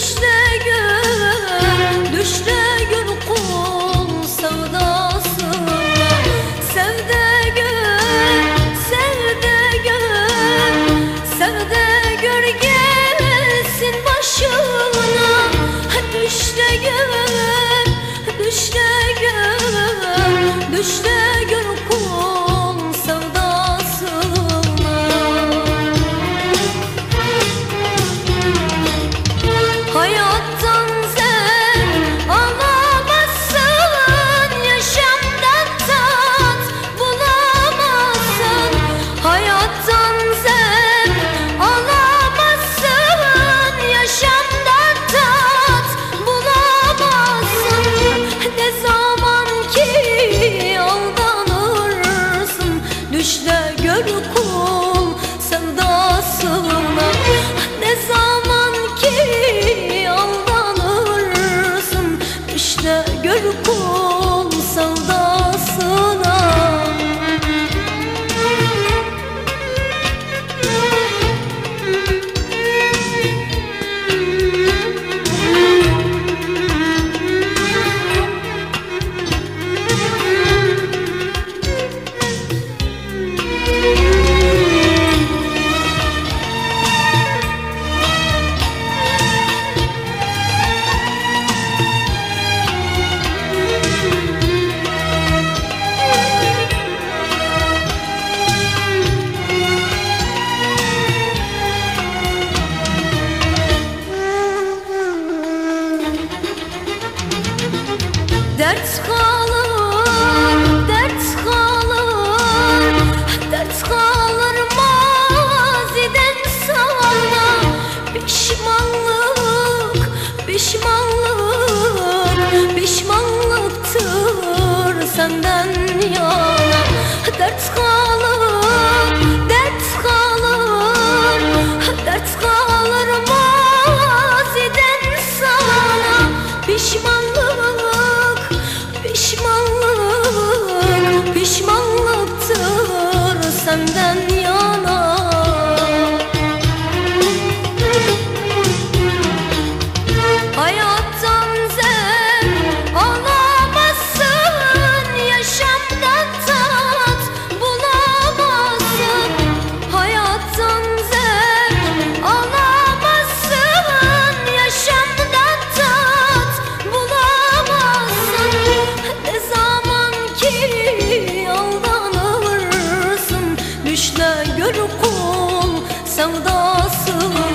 Düşte gül, düşte gül kul sevdasına Sevde gül, sevde gül, sevde gül gelsin başına. Düşte gül, düşte gül, düşte Dert kalır, dert kalır, dert kalır maziden sana. Pişmanlık, pişmanlık, pişmanlıktır senden yana. Dert kalır, gör kul sevdasına